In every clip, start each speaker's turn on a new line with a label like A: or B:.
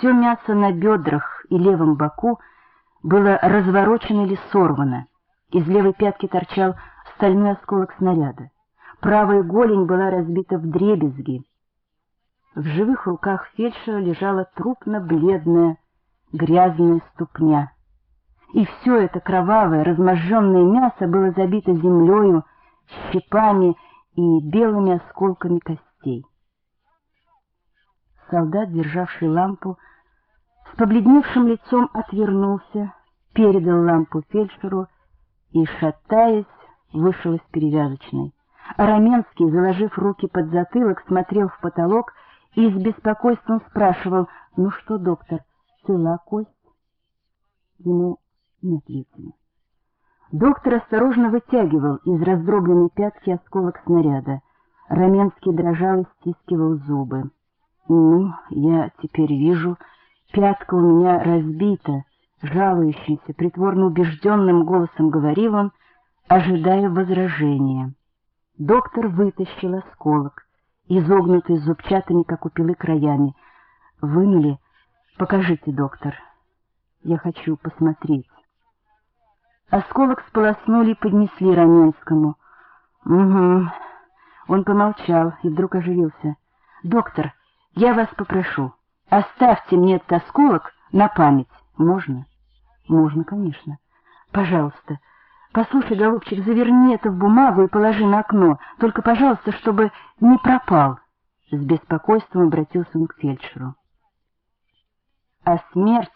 A: Все мясо на бедрах и левом боку было разворочено или сорвано. Из левой пятки торчал стальной осколок снаряда. Правая голень была разбита в дребезги. В живых руках фельдшера лежала трупно-бледная, грязная ступня. И все это кровавое, разможженное мясо было забито землею, щепами и белыми осколками костей. Солдат, державший лампу, с побледневшим лицом отвернулся, передал лампу фельдшеру и, шатаясь, вышел из перевязочной. Раменский, заложив руки под затылок, смотрел в потолок и с беспокойством спрашивал, «Ну что, доктор, цела кость?» Ему нет лезвия. Доктор осторожно вытягивал из раздробленной пятки осколок снаряда. Раменский дрожал и стискивал зубы. «Ну, я теперь вижу, пятка у меня разбита», — жалующимся, притворно убежденным голосом говорил он, ожидая возражения. Доктор вытащил осколок, изогнутый зубчатыми, как у пилы, краями. «Вынули? Покажите, доктор. Я хочу посмотреть». Осколок сполоснули и поднесли Раменскому. «Угу». Он помолчал и вдруг оживился. «Доктор, я вас попрошу, оставьте мне этот осколок на память. Можно?» «Можно, конечно. Пожалуйста. Послушай, голубчик, заверни это в бумагу и положи на окно. Только, пожалуйста, чтобы не пропал». С беспокойством обратился он к фельдшеру. А смерть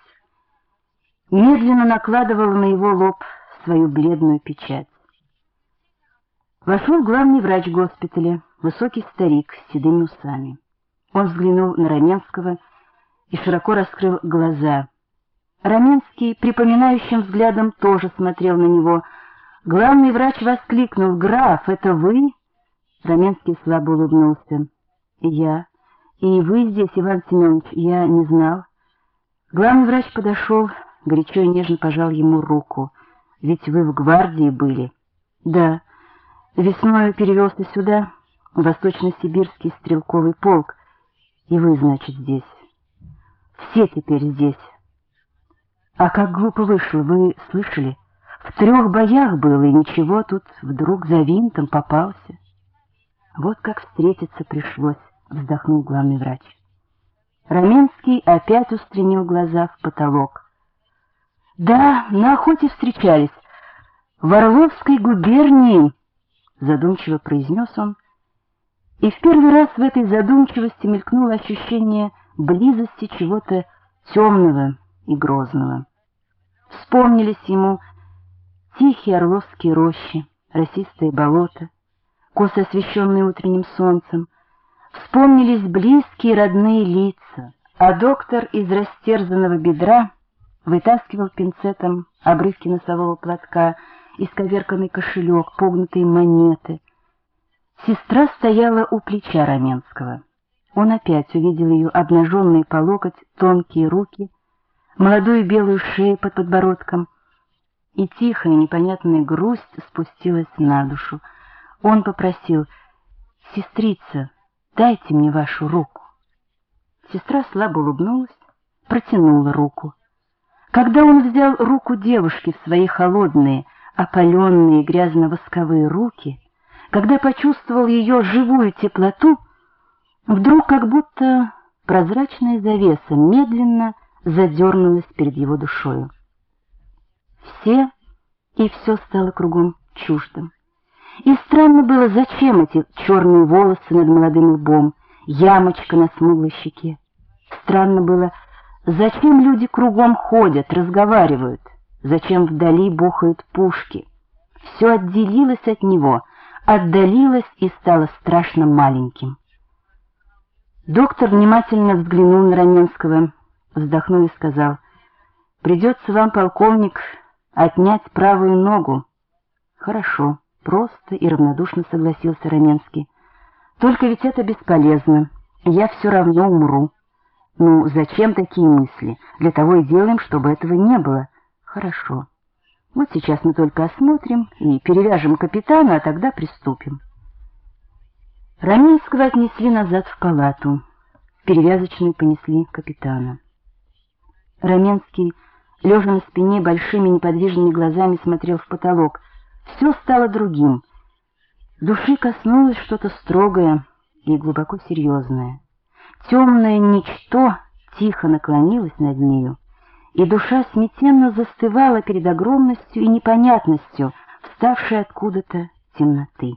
A: медленно накладывала на его лоб свою бледную печать. Вошел главный врач госпиталя, высокий старик с седыми усами. Он взглянул на Раменского и широко раскрыл глаза. Раменский, припоминающим взглядом, тоже смотрел на него. Главный врач воскликнул, «Граф, это вы?» Раменский слабо улыбнулся. «Я. И вы здесь, Иван Семенович, я не знал». Главный врач подошел, горячо и нежно пожал ему руку. Ведь вы в гвардии были. Да. Весной перевелся сюда, в Восточно-Сибирский стрелковый полк. И вы, значит, здесь. Все теперь здесь. А как глупо вышло, вы слышали? В трех боях было, и ничего, тут вдруг за винтом попался. Вот как встретиться пришлось, вздохнул главный врач. Раменский опять устремил глаза в потолок. Да, на охоте встречались. В Орловской губернии, задумчиво произнес он. И в первый раз в этой задумчивости мелькнуло ощущение близости чего-то темного и грозного. Вспомнились ему тихие орловские рощи, росистые болота, косо освещенные утренним солнцем. Вспомнились близкие родные лица, а доктор из растерзанного бедра вытаскивал пинцетом обрывки носового платка, исковерканный кошелек, погнутые монеты. Сестра стояла у плеча Раменского. Он опять увидел ее обнаженные по локоть тонкие руки, молодую белую шею под подбородком, и тихая непонятная грусть спустилась на душу. Он попросил, «Сестрица, дайте мне вашу руку». Сестра слабо улыбнулась, протянула руку. Когда он взял руку девушки в свои холодные, опаленные грязно-восковые руки, когда почувствовал ее живую теплоту, вдруг как будто прозрачная завеса медленно задернулась перед его душою. Все и все стало кругом чуждым. И странно было, зачем эти черные волосы над молодым лбом, ямочка на смуглой щеке. Странно было, Зачем люди кругом ходят, разговаривают? Зачем вдали бухают пушки? Все отделилось от него, отдалилось и стало страшно маленьким. Доктор внимательно взглянул на Раменского, вздохнул и сказал, «Придется вам, полковник, отнять правую ногу». «Хорошо», — просто и равнодушно согласился Раменский. «Только ведь это бесполезно, я все равно умру». Ну, зачем такие мысли? Для того и делаем, чтобы этого не было. Хорошо. Вот сейчас мы только осмотрим и перевяжем капитана, а тогда приступим. Раминского отнесли назад в палату. Перевязочную понесли капитана. Раменский, лежа на спине, большими неподвижными глазами смотрел в потолок. Все стало другим. Души коснулось что-то строгое и глубоко серьезное. Темное ничто тихо наклонилось над нею, и душа смятенно застывала перед огромностью и непонятностью, вставшей откуда-то темноты.